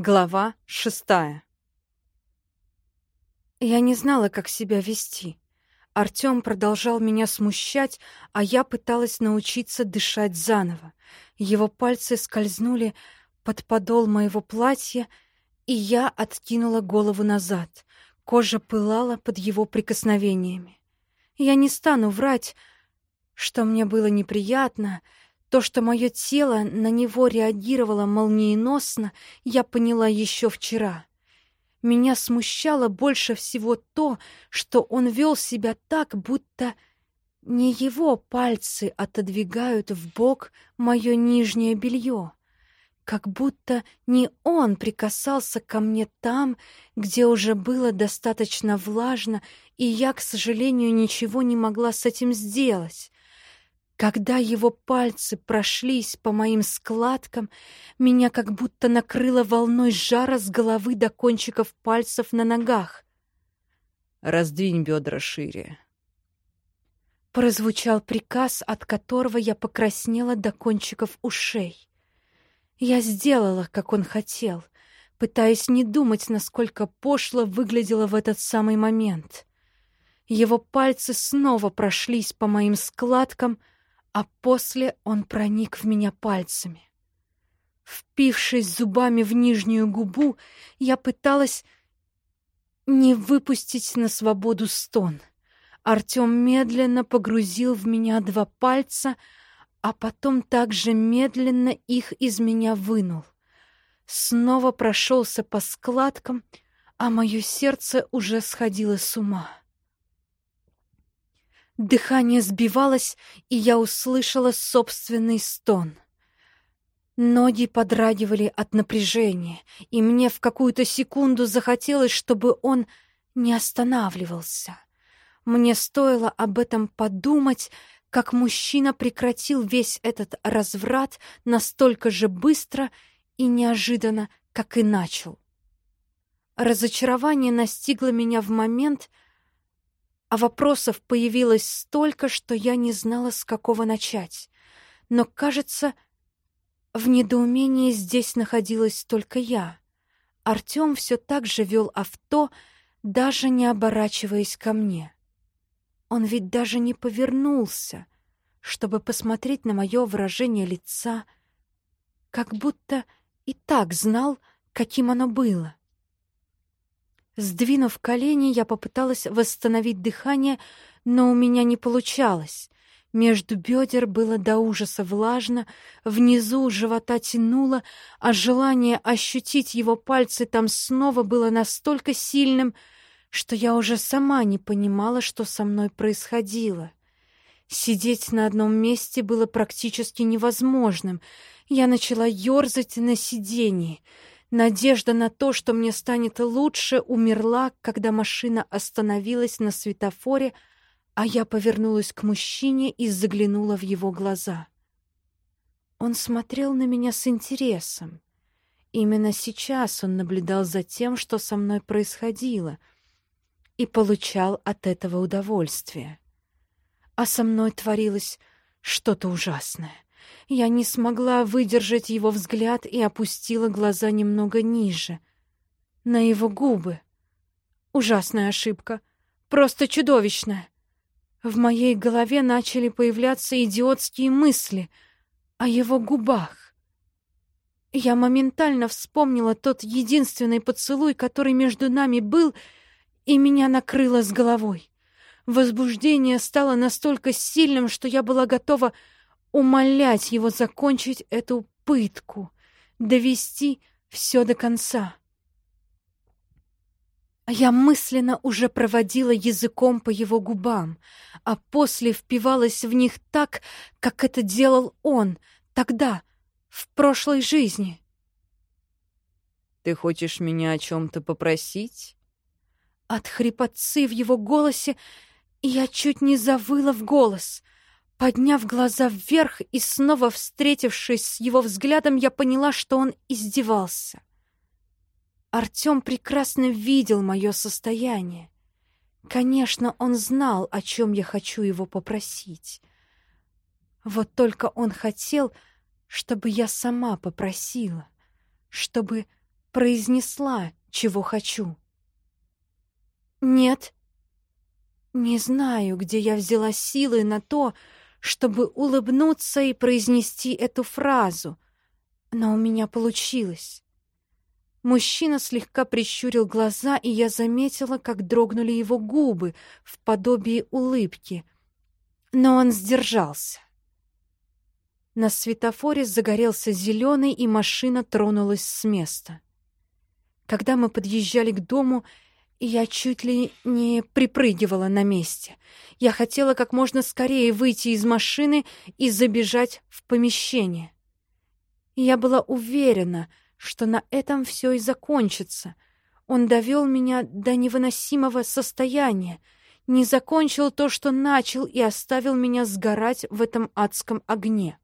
Глава шестая Я не знала, как себя вести. Артём продолжал меня смущать, а я пыталась научиться дышать заново. Его пальцы скользнули под подол моего платья, и я откинула голову назад. Кожа пылала под его прикосновениями. Я не стану врать, что мне было неприятно, то, что мое тело на него реагировало молниеносно, я поняла еще вчера. Меня смущало больше всего то, что он вел себя так, будто не его пальцы отодвигают в бок мое нижнее белье, как будто не он прикасался ко мне там, где уже было достаточно влажно, и я, к сожалению, ничего не могла с этим сделать. Когда его пальцы прошлись по моим складкам, меня как будто накрыло волной жара с головы до кончиков пальцев на ногах. «Раздвинь бедра шире». Прозвучал приказ, от которого я покраснела до кончиков ушей. Я сделала, как он хотел, пытаясь не думать, насколько пошло выглядело в этот самый момент. Его пальцы снова прошлись по моим складкам — а после он проник в меня пальцами. Впившись зубами в нижнюю губу, я пыталась не выпустить на свободу стон. Артем медленно погрузил в меня два пальца, а потом также медленно их из меня вынул. Снова прошелся по складкам, а мое сердце уже сходило с ума. Дыхание сбивалось, и я услышала собственный стон. Ноги подрагивали от напряжения, и мне в какую-то секунду захотелось, чтобы он не останавливался. Мне стоило об этом подумать, как мужчина прекратил весь этот разврат настолько же быстро и неожиданно, как и начал. Разочарование настигло меня в момент, а вопросов появилось столько, что я не знала, с какого начать. Но, кажется, в недоумении здесь находилась только я. Артём все так же вел авто, даже не оборачиваясь ко мне. Он ведь даже не повернулся, чтобы посмотреть на мое выражение лица, как будто и так знал, каким оно было. Сдвинув колени, я попыталась восстановить дыхание, но у меня не получалось. Между бедер было до ужаса влажно, внизу живота тянуло, а желание ощутить его пальцы там снова было настолько сильным, что я уже сама не понимала, что со мной происходило. Сидеть на одном месте было практически невозможным. Я начала ерзать на сиденье — Надежда на то, что мне станет лучше, умерла, когда машина остановилась на светофоре, а я повернулась к мужчине и заглянула в его глаза. Он смотрел на меня с интересом. Именно сейчас он наблюдал за тем, что со мной происходило, и получал от этого удовольствие. А со мной творилось что-то ужасное. Я не смогла выдержать его взгляд и опустила глаза немного ниже. На его губы. Ужасная ошибка. Просто чудовищная. В моей голове начали появляться идиотские мысли о его губах. Я моментально вспомнила тот единственный поцелуй, который между нами был, и меня накрыло с головой. Возбуждение стало настолько сильным, что я была готова умолять его закончить эту пытку, довести все до конца. Я мысленно уже проводила языком по его губам, а после впивалась в них так, как это делал он тогда, в прошлой жизни. «Ты хочешь меня о чем-то попросить?» От хрипотцы в его голосе я чуть не завыла в голос — Подняв глаза вверх и снова встретившись с его взглядом, я поняла, что он издевался. Артем прекрасно видел мое состояние. Конечно, он знал, о чем я хочу его попросить. Вот только он хотел, чтобы я сама попросила, чтобы произнесла, чего хочу. «Нет». Не знаю, где я взяла силы на то, чтобы улыбнуться и произнести эту фразу, но у меня получилось. Мужчина слегка прищурил глаза, и я заметила, как дрогнули его губы в подобии улыбки. Но он сдержался. На светофоре загорелся зеленый, и машина тронулась с места. Когда мы подъезжали к дому, я чуть ли не припрыгивала на месте. Я хотела как можно скорее выйти из машины и забежать в помещение. Я была уверена, что на этом все и закончится. Он довел меня до невыносимого состояния, не закончил то, что начал, и оставил меня сгорать в этом адском огне.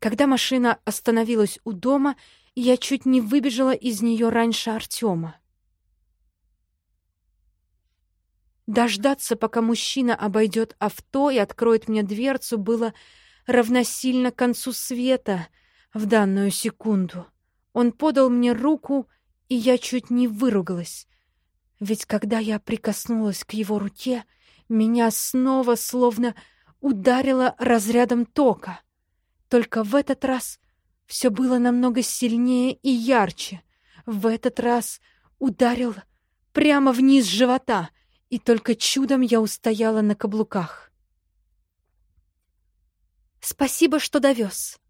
Когда машина остановилась у дома, я чуть не выбежала из нее раньше Артема. Дождаться, пока мужчина обойдет авто и откроет мне дверцу, было равносильно концу света в данную секунду. Он подал мне руку, и я чуть не выругалась. Ведь когда я прикоснулась к его руке, меня снова словно ударило разрядом тока. Только в этот раз все было намного сильнее и ярче. В этот раз ударил прямо вниз живота, и только чудом я устояла на каблуках. Спасибо, что довез.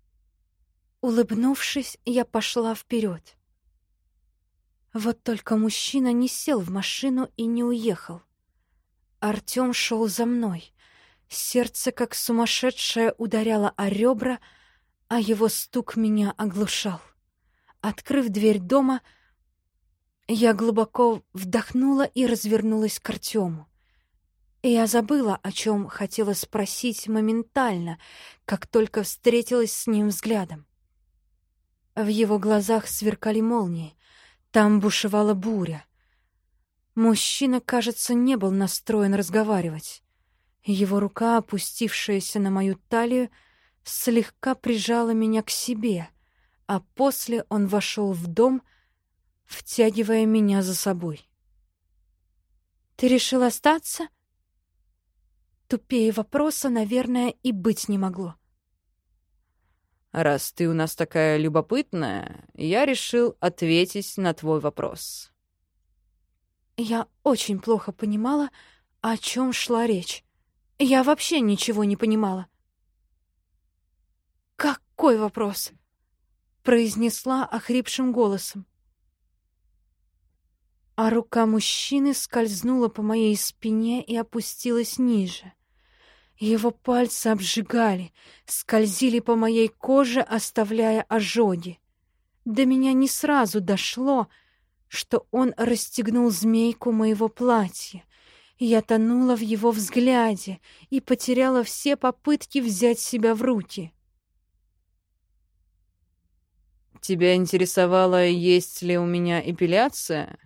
Улыбнувшись, я пошла вперед. Вот только мужчина не сел в машину и не уехал. Артем шел за мной. Сердце, как сумасшедшее, ударяло о ребра, а его стук меня оглушал. Открыв дверь дома, я глубоко вдохнула и развернулась к Артему. Я забыла, о чем хотела спросить моментально, как только встретилась с ним взглядом. В его глазах сверкали молнии. Там бушевала буря. Мужчина, кажется, не был настроен разговаривать. Его рука, опустившаяся на мою талию, слегка прижала меня к себе, а после он вошел в дом, втягивая меня за собой. «Ты решил остаться?» Тупее вопроса, наверное, и быть не могло. «Раз ты у нас такая любопытная, я решил ответить на твой вопрос». Я очень плохо понимала, о чем шла речь. Я вообще ничего не понимала. «Какой вопрос?» — произнесла охрипшим голосом. А рука мужчины скользнула по моей спине и опустилась ниже. Его пальцы обжигали, скользили по моей коже, оставляя ожоги. До меня не сразу дошло, что он расстегнул змейку моего платья. Я тонула в его взгляде и потеряла все попытки взять себя в руки. «Тебя интересовало, есть ли у меня эпиляция?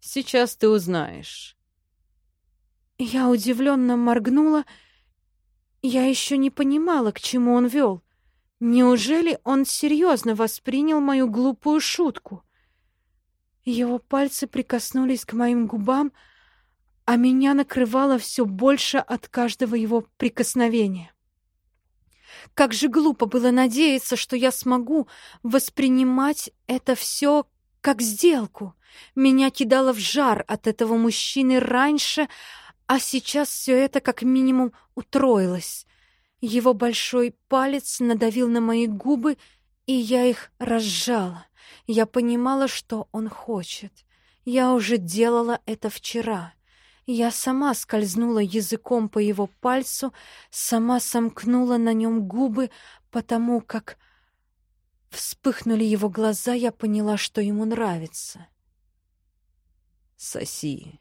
Сейчас ты узнаешь». Я удивленно моргнула я еще не понимала, к чему он вел. Неужели он серьезно воспринял мою глупую шутку? Его пальцы прикоснулись к моим губам, а меня накрывало все больше от каждого его прикосновения. Как же глупо было надеяться, что я смогу воспринимать это все как сделку. Меня кидало в жар от этого мужчины раньше, а сейчас все это как минимум утроилось. Его большой палец надавил на мои губы, и я их разжала. Я понимала, что он хочет. Я уже делала это вчера. Я сама скользнула языком по его пальцу, сама сомкнула на нем губы, потому как вспыхнули его глаза, я поняла, что ему нравится. «Соси»,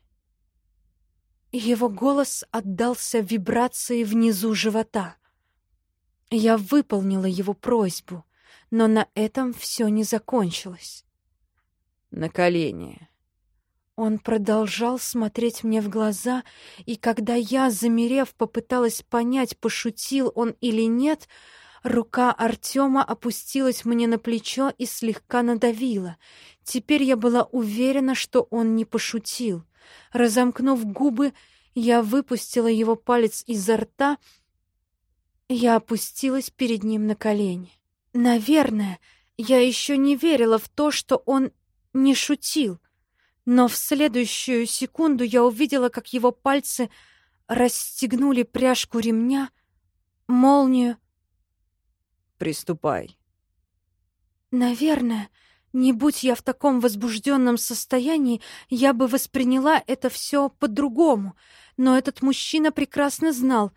его голос отдался вибрации внизу живота. Я выполнила его просьбу, но на этом все не закончилось. «На колени». Он продолжал смотреть мне в глаза, и когда я, замерев, попыталась понять, пошутил он или нет, Рука Артема опустилась мне на плечо и слегка надавила. Теперь я была уверена, что он не пошутил. Разомкнув губы, я выпустила его палец изо рта. Я опустилась перед ним на колени. Наверное, я еще не верила в то, что он не шутил. Но в следующую секунду я увидела, как его пальцы расстегнули пряжку ремня, молнию. «Приступай». Наверное, не будь я в таком возбужденном состоянии, я бы восприняла это все по-другому, но этот мужчина прекрасно знал,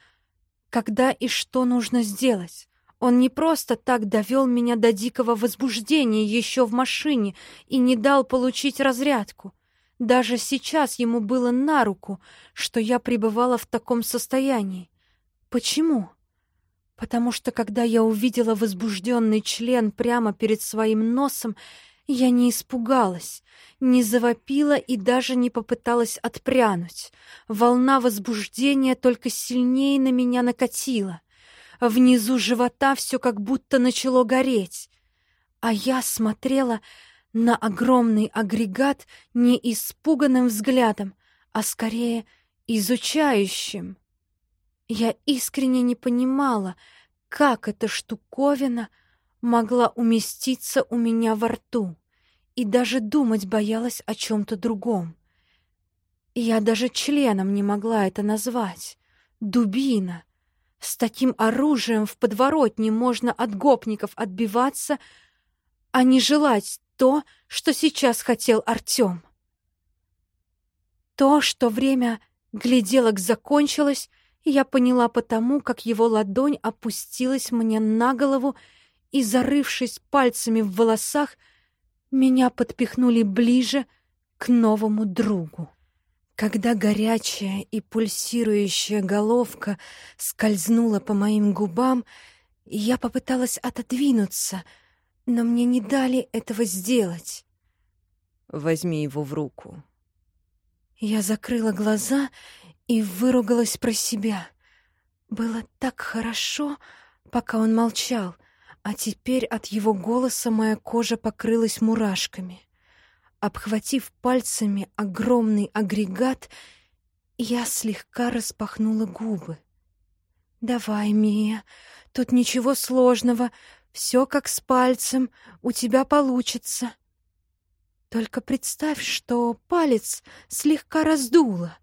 когда и что нужно сделать. Он не просто так довел меня до дикого возбуждения еще в машине и не дал получить разрядку. Даже сейчас ему было на руку, что я пребывала в таком состоянии. Почему? Потому что когда я увидела возбужденный член прямо перед своим носом, я не испугалась, не завопила и даже не попыталась отпрянуть. Волна возбуждения только сильнее на меня накатила. Внизу живота все как будто начало гореть. А я смотрела на огромный агрегат не испуганным взглядом, а скорее изучающим. Я искренне не понимала, как эта штуковина могла уместиться у меня во рту, и даже думать боялась о чем-то другом. Я даже членом не могла это назвать. Дубина. С таким оружием в подворотне можно от гопников отбиваться, а не желать то, что сейчас хотел Артем. То, что время гляделок закончилось, я поняла потому, как его ладонь опустилась мне на голову, и, зарывшись пальцами в волосах, меня подпихнули ближе к новому другу. Когда горячая и пульсирующая головка скользнула по моим губам, я попыталась отодвинуться, но мне не дали этого сделать. «Возьми его в руку». Я закрыла глаза и выругалась про себя. Было так хорошо, пока он молчал, а теперь от его голоса моя кожа покрылась мурашками. Обхватив пальцами огромный агрегат, я слегка распахнула губы. «Давай, Мия, тут ничего сложного, все как с пальцем, у тебя получится». Только представь, что палец слегка раздуло.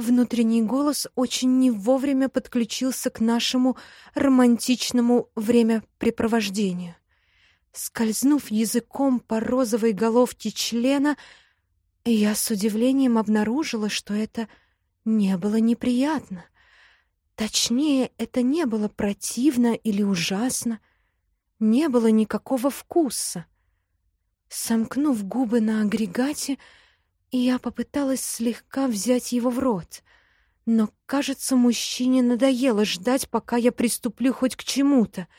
Внутренний голос очень не вовремя подключился к нашему романтичному времяпрепровождению. Скользнув языком по розовой головке члена, я с удивлением обнаружила, что это не было неприятно. Точнее, это не было противно или ужасно. Не было никакого вкуса. Сомкнув губы на агрегате, я попыталась слегка взять его в рот. Но, кажется, мужчине надоело ждать, пока я приступлю хоть к чему-то —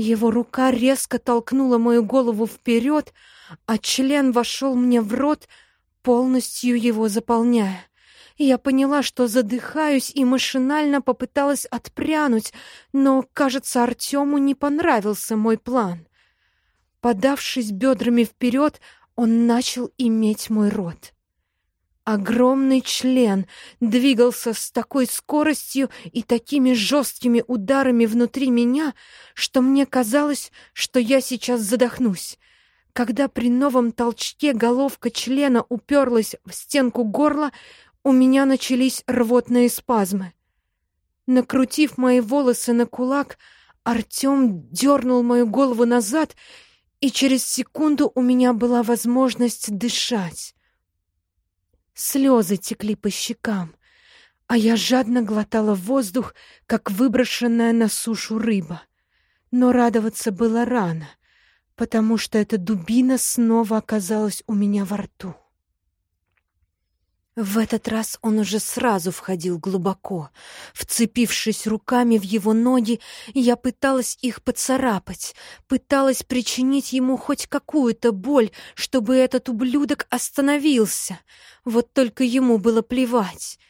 его рука резко толкнула мою голову вперед, а член вошел мне в рот, полностью его заполняя. Я поняла, что задыхаюсь, и машинально попыталась отпрянуть, но, кажется, Артему не понравился мой план. Подавшись бедрами вперед, он начал иметь мой рот. Огромный член двигался с такой скоростью и такими жесткими ударами внутри меня, что мне казалось, что я сейчас задохнусь. Когда при новом толчке головка члена уперлась в стенку горла, у меня начались рвотные спазмы. Накрутив мои волосы на кулак, Артем дернул мою голову назад, и через секунду у меня была возможность дышать. Слезы текли по щекам, а я жадно глотала воздух, как выброшенная на сушу рыба. Но радоваться было рано, потому что эта дубина снова оказалась у меня во рту. В этот раз он уже сразу входил глубоко. Вцепившись руками в его ноги, я пыталась их поцарапать, пыталась причинить ему хоть какую-то боль, чтобы этот ублюдок остановился. Вот только ему было плевать.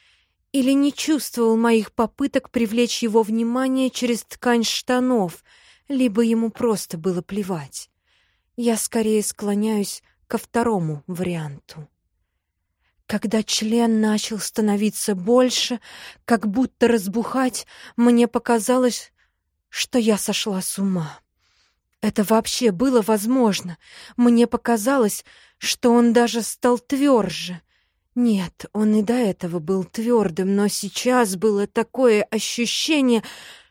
Или не чувствовал моих попыток привлечь его внимание через ткань штанов, либо ему просто было плевать. Я скорее склоняюсь ко второму варианту. Когда член начал становиться больше, как будто разбухать, мне показалось, что я сошла с ума. Это вообще было возможно. Мне показалось, что он даже стал тверже. Нет, он и до этого был твердым, но сейчас было такое ощущение,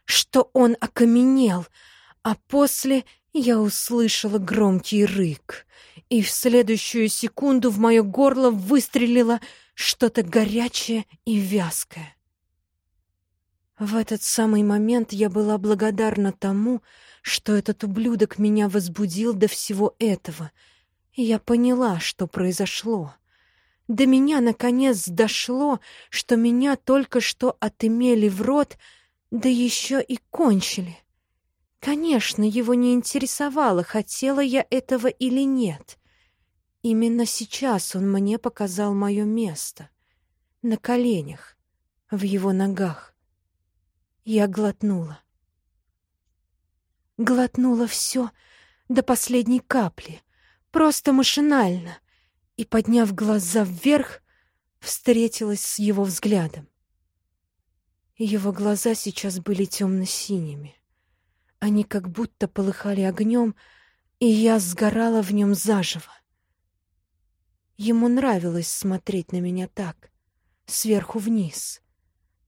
что он окаменел, а после я услышала громкий рык и в следующую секунду в мое горло выстрелило что-то горячее и вязкое. В этот самый момент я была благодарна тому, что этот ублюдок меня возбудил до всего этого, я поняла, что произошло. До меня наконец дошло, что меня только что отымели в рот, да еще и кончили. Конечно, его не интересовало, хотела я этого или нет. Именно сейчас он мне показал мое место. На коленях, в его ногах. Я глотнула. Глотнула все до последней капли, просто машинально, и, подняв глаза вверх, встретилась с его взглядом. Его глаза сейчас были темно-синими. Они как будто полыхали огнем, и я сгорала в нем заживо. Ему нравилось смотреть на меня так, сверху вниз.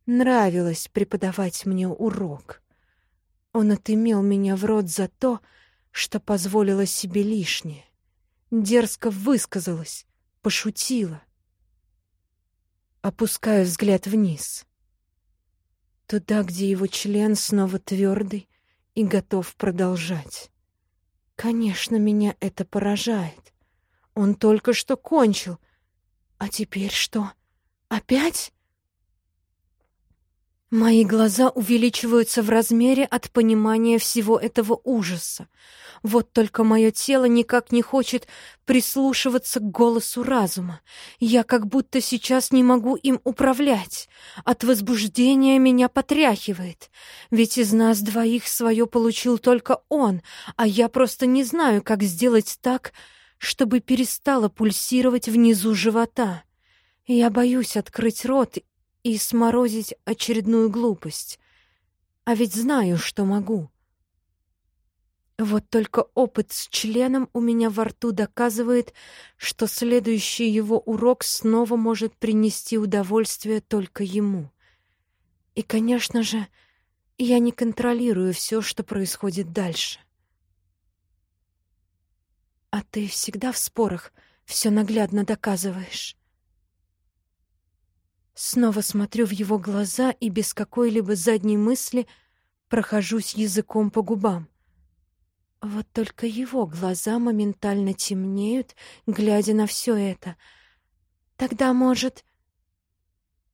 Нравилось преподавать мне урок. Он отымел меня в рот за то, что позволила себе лишнее. Дерзко высказалась, пошутила. Опускаю взгляд вниз. Туда, где его член снова твердый и готов продолжать. Конечно, меня это поражает. Он только что кончил. А теперь что? Опять? Мои глаза увеличиваются в размере от понимания всего этого ужаса. Вот только мое тело никак не хочет прислушиваться к голосу разума. Я как будто сейчас не могу им управлять. От возбуждения меня потряхивает. Ведь из нас двоих свое получил только он, а я просто не знаю, как сделать так, чтобы перестало пульсировать внизу живота. Я боюсь открыть рот и сморозить очередную глупость. А ведь знаю, что могу. Вот только опыт с членом у меня во рту доказывает, что следующий его урок снова может принести удовольствие только ему. И, конечно же, я не контролирую все, что происходит дальше. А ты всегда в спорах все наглядно доказываешь. Снова смотрю в его глаза и без какой-либо задней мысли прохожусь языком по губам. Вот только его глаза моментально темнеют, глядя на все это. Тогда, может...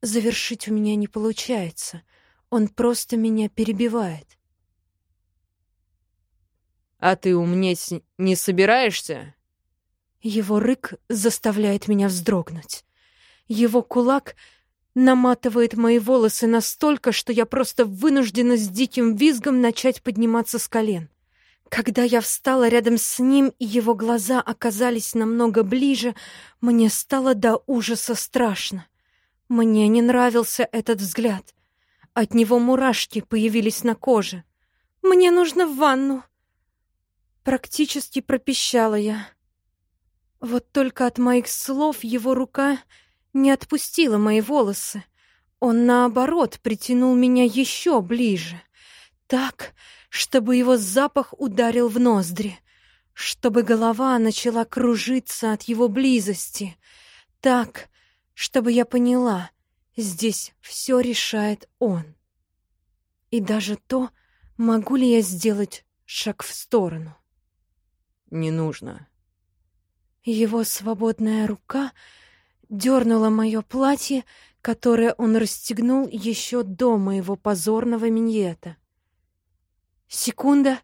Завершить у меня не получается. Он просто меня перебивает. «А ты умнеть не собираешься?» Его рык заставляет меня вздрогнуть. Его кулак наматывает мои волосы настолько, что я просто вынуждена с диким визгом начать подниматься с колен. Когда я встала рядом с ним, и его глаза оказались намного ближе, мне стало до ужаса страшно. Мне не нравился этот взгляд. От него мурашки появились на коже. «Мне нужно в ванну!» Практически пропищала я. Вот только от моих слов его рука не отпустила мои волосы. Он, наоборот, притянул меня еще ближе. Так, чтобы его запах ударил в ноздри. Чтобы голова начала кружиться от его близости. Так, чтобы я поняла, здесь все решает он. И даже то, могу ли я сделать шаг в сторону. «Не нужно». Его свободная рука — дернула мое платье, которое он расстегнул еще до моего позорного миньета. Секунда,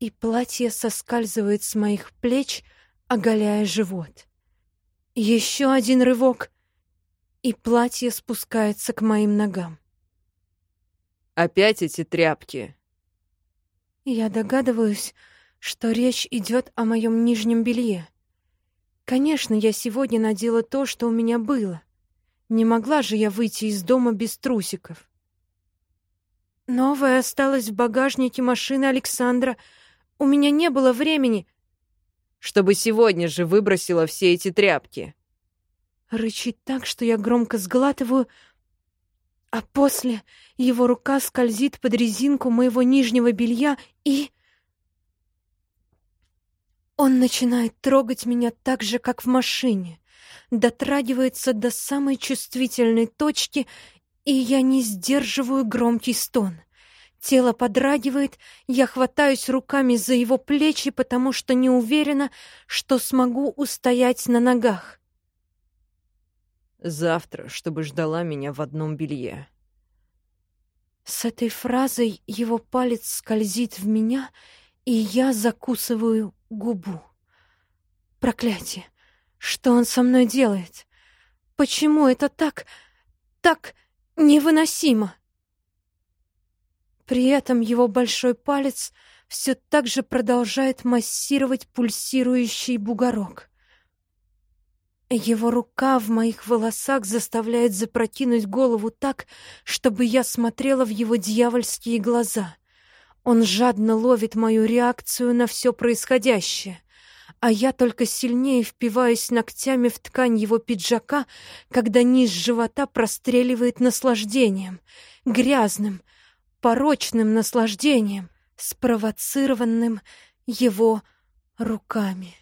и платье соскальзывает с моих плеч, оголяя живот. Еще один рывок, и платье спускается к моим ногам. «Опять эти тряпки!» Я догадываюсь, что речь идет о моем нижнем белье. Конечно, я сегодня надела то, что у меня было. Не могла же я выйти из дома без трусиков. Новое осталось в багажнике машины Александра. У меня не было времени. Чтобы сегодня же выбросила все эти тряпки. Рычит так, что я громко сглатываю, а после его рука скользит под резинку моего нижнего белья и... Он начинает трогать меня так же, как в машине, дотрагивается до самой чувствительной точки, и я не сдерживаю громкий стон. Тело подрагивает, я хватаюсь руками за его плечи, потому что не уверена, что смогу устоять на ногах. Завтра, чтобы ждала меня в одном белье. С этой фразой его палец скользит в меня, и я закусываю губу. Проклятие! Что он со мной делает? Почему это так... так невыносимо? При этом его большой палец все так же продолжает массировать пульсирующий бугорок. Его рука в моих волосах заставляет запрокинуть голову так, чтобы я смотрела в его дьявольские глаза. Он жадно ловит мою реакцию на все происходящее, а я только сильнее впиваюсь ногтями в ткань его пиджака, когда низ живота простреливает наслаждением, грязным, порочным наслаждением, спровоцированным его руками.